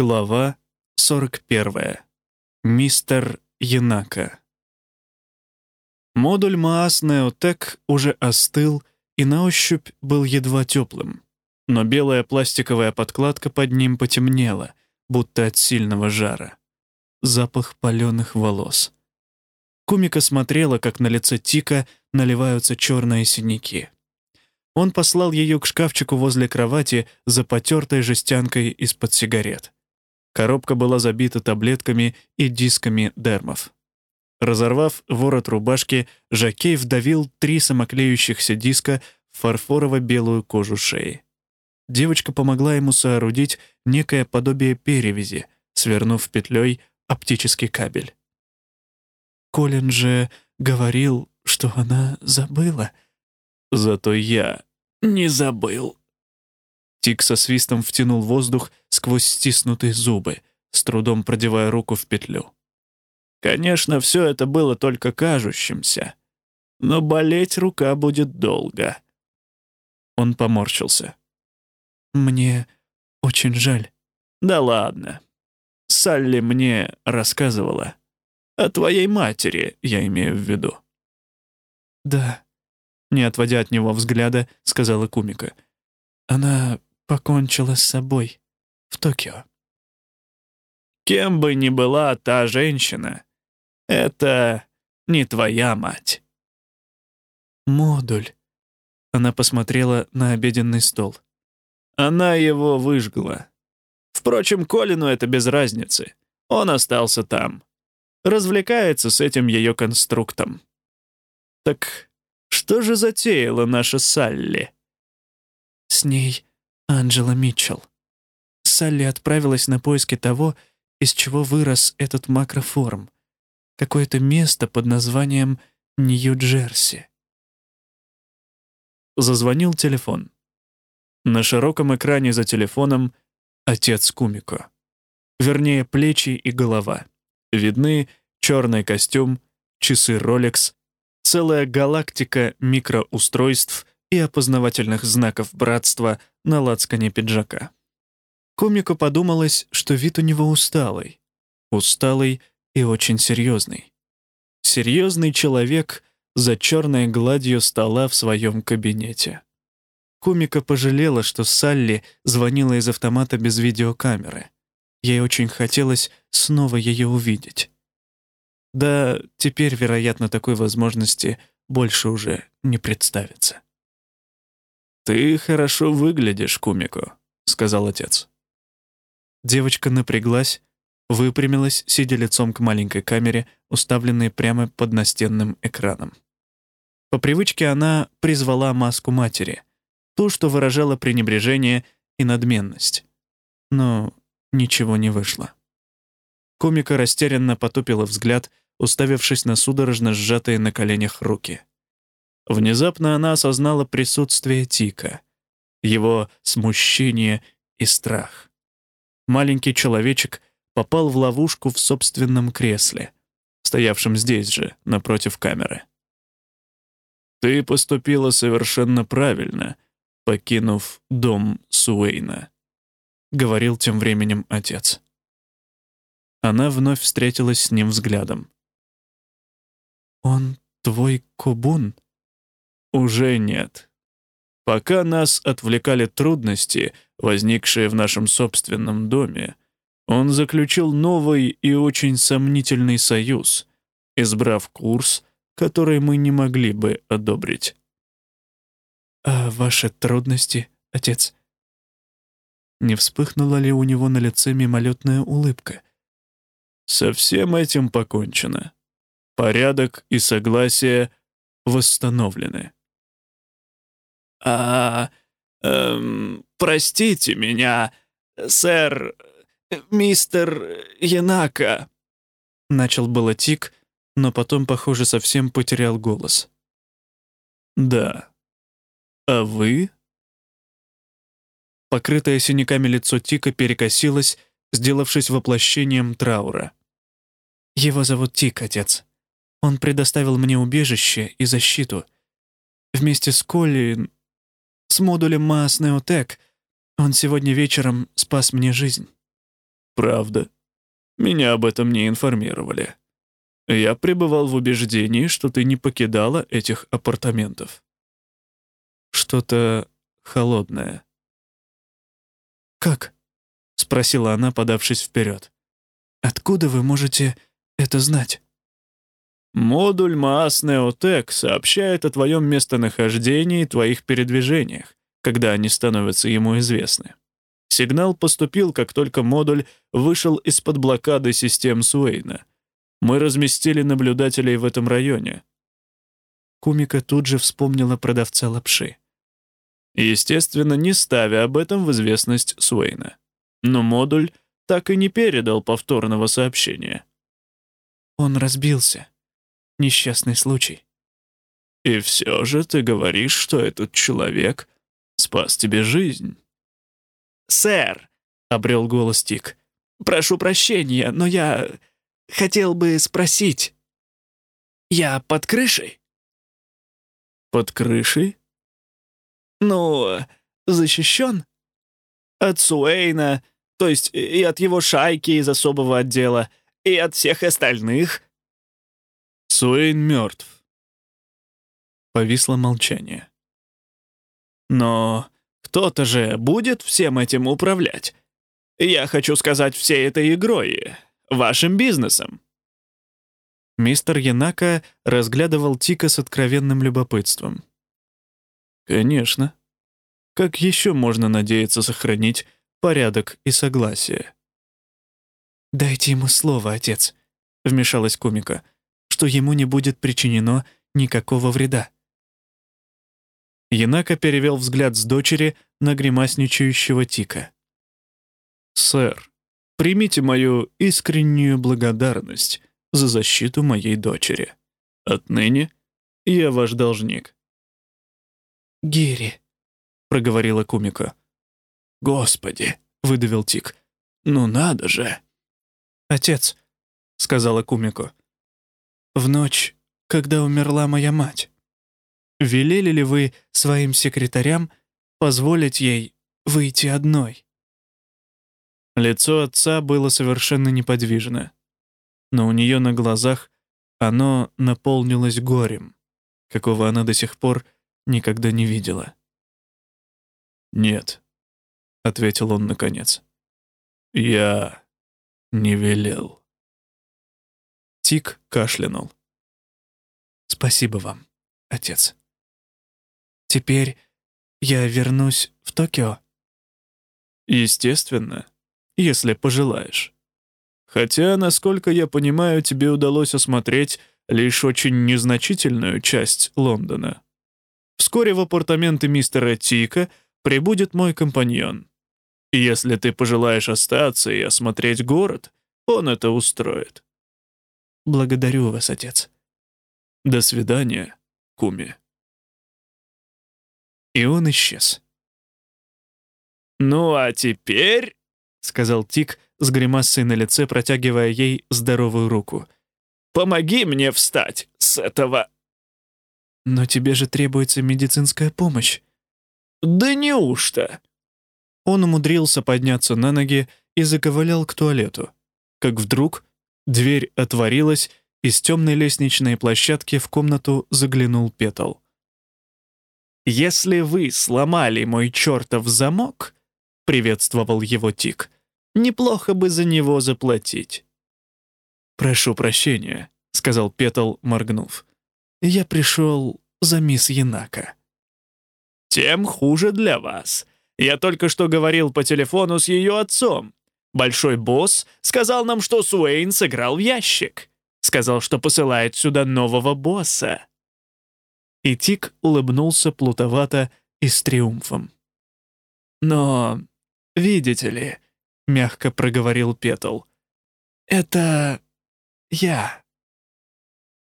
Глава 41. Мистер Янака. Модуль Маас Неотек уже остыл и на ощупь был едва теплым, но белая пластиковая подкладка под ним потемнела, будто от сильного жара. Запах паленых волос. Кумика смотрела, как на лице Тика наливаются черные синяки. Он послал ее к шкафчику возле кровати за потертой жестянкой из-под сигарет. Коробка была забита таблетками и дисками дермов. Разорвав ворот рубашки, Жакей вдавил три самоклеющихся диска в фарфорово-белую кожу шеи. Девочка помогла ему соорудить некое подобие перевязи, свернув петлей оптический кабель. Колин же говорил, что она забыла. Зато я не забыл. Тик со свистом втянул воздух сквозь стиснутые зубы, с трудом продевая руку в петлю. Конечно, все это было только кажущимся, но болеть рука будет долго. Он поморщился. «Мне очень жаль». «Да ладно. Салли мне рассказывала. О твоей матери, я имею в виду». «Да», — не отводя от него взгляда, сказала Кумика. «Она покончила с собой в Токио. Кем бы ни была та женщина, это не твоя мать. Модуль. Она посмотрела на обеденный стол. Она его выжгла. Впрочем, Колину это без разницы. Он остался там. Развлекается с этим ее конструктом. Так что же затеяла наша Салли? С ней Анджела Митчелл. Салли отправилась на поиски того, из чего вырос этот макроформ. Какое-то место под названием Нью-Джерси. Зазвонил телефон. На широком экране за телефоном отец Кумико. Вернее, плечи и голова. Видны черный костюм, часы Rolex, целая галактика микроустройств и опознавательных знаков братства на лацкане пиджака. Комику подумалось, что вид у него усталый. Усталый и очень серьезный. Серьезный человек за черной гладью стола в своем кабинете. Комика пожалела, что Салли звонила из автомата без видеокамеры. Ей очень хотелось снова ее увидеть. Да, теперь, вероятно, такой возможности больше уже не представится. «Ты хорошо выглядишь, Кумико», — сказал отец. Девочка напряглась, выпрямилась, сидя лицом к маленькой камере, уставленной прямо под настенным экраном. По привычке она призвала маску матери, ту, что выражала пренебрежение и надменность. Но ничего не вышло. Комика растерянно потупила взгляд, уставившись на судорожно сжатые на коленях руки. Внезапно она осознала присутствие Тика, его смущение и страх. Маленький человечек попал в ловушку в собственном кресле, стоявшем здесь же, напротив камеры. «Ты поступила совершенно правильно, покинув дом Суэйна», — говорил тем временем отец. Она вновь встретилась с ним взглядом. «Он твой кубун?» Уже нет. Пока нас отвлекали трудности, возникшие в нашем собственном доме, он заключил новый и очень сомнительный союз, избрав курс, который мы не могли бы одобрить. «А ваши трудности, отец?» Не вспыхнула ли у него на лице мимолетная улыбка? «Со всем этим покончено. Порядок и согласие восстановлены». «А... Эм, простите меня, сэр... мистер Янака...» Начал было Тик, но потом, похоже, совсем потерял голос. «Да. А вы?» Покрытое синяками лицо Тика перекосилось, сделавшись воплощением траура. «Его зовут Тик, отец. Он предоставил мне убежище и защиту. Вместе с Колли с модулем Maas Neotech. Он сегодня вечером спас мне жизнь. «Правда. Меня об этом не информировали. Я пребывал в убеждении, что ты не покидала этих апартаментов. Что-то холодное». «Как?» — спросила она, подавшись вперед. «Откуда вы можете это знать?» Модуль Маас Неотек сообщает о твоем местонахождении и твоих передвижениях, когда они становятся ему известны. Сигнал поступил, как только модуль вышел из-под блокады систем Суэйна. Мы разместили наблюдателей в этом районе. Кумика тут же вспомнила продавца лапши. Естественно, не ставя об этом в известность Суэйна. Но модуль так и не передал повторного сообщения. Он разбился. Несчастный случай. И все же ты говоришь, что этот человек спас тебе жизнь. «Сэр», — обрел голос Тик, — «прошу прощения, но я хотел бы спросить. Я под крышей?» «Под крышей?» «Ну, защищен? От Суэйна, то есть и от его шайки из особого отдела, и от всех остальных». Суэйн мертв. Повисло молчание. «Но кто-то же будет всем этим управлять. Я хочу сказать всей этой игрой, вашим бизнесом». Мистер Янака разглядывал Тика с откровенным любопытством. «Конечно. Как еще можно надеяться сохранить порядок и согласие?» «Дайте ему слово, отец», — вмешалась Кумика, «что ему не будет причинено никакого вреда». Янака перевел взгляд с дочери на гримасничающего Тика. «Сэр, примите мою искреннюю благодарность за защиту моей дочери. Отныне я ваш должник». «Гири», — проговорила Кумика. «Господи», — выдавил Тик, — «ну надо же». «Отец», — сказала Кумико, — «в ночь, когда умерла моя мать, Велели ли вы своим секретарям позволить ей выйти одной?» Лицо отца было совершенно неподвижно, но у нее на глазах оно наполнилось горем, какого она до сих пор никогда не видела. «Нет», — ответил он наконец, — «я не велел». Тик кашлянул. «Спасибо вам, отец». Теперь я вернусь в Токио. Естественно, если пожелаешь. Хотя, насколько я понимаю, тебе удалось осмотреть лишь очень незначительную часть Лондона. Вскоре в апартаменты мистера Тика прибудет мой компаньон. Если ты пожелаешь остаться и осмотреть город, он это устроит. Благодарю вас, отец. До свидания, Куми и он исчез. «Ну а теперь», — сказал Тик с гримасой на лице, протягивая ей здоровую руку, «помоги мне встать с этого». «Но тебе же требуется медицинская помощь». «Да неужто?» Он умудрился подняться на ноги и заковылял к туалету. Как вдруг дверь отворилась, и с темной лестничной площадки в комнату заглянул Петл. «Если вы сломали мой чертов замок», — приветствовал его Тик, — «неплохо бы за него заплатить». «Прошу прощения», — сказал Петл, моргнув. «Я пришел за мисс Янака». «Тем хуже для вас. Я только что говорил по телефону с ее отцом. Большой босс сказал нам, что Суэйн сыграл в ящик. Сказал, что посылает сюда нового босса и Тик улыбнулся плутовато и с триумфом. «Но, видите ли», — мягко проговорил Петл, — «это я».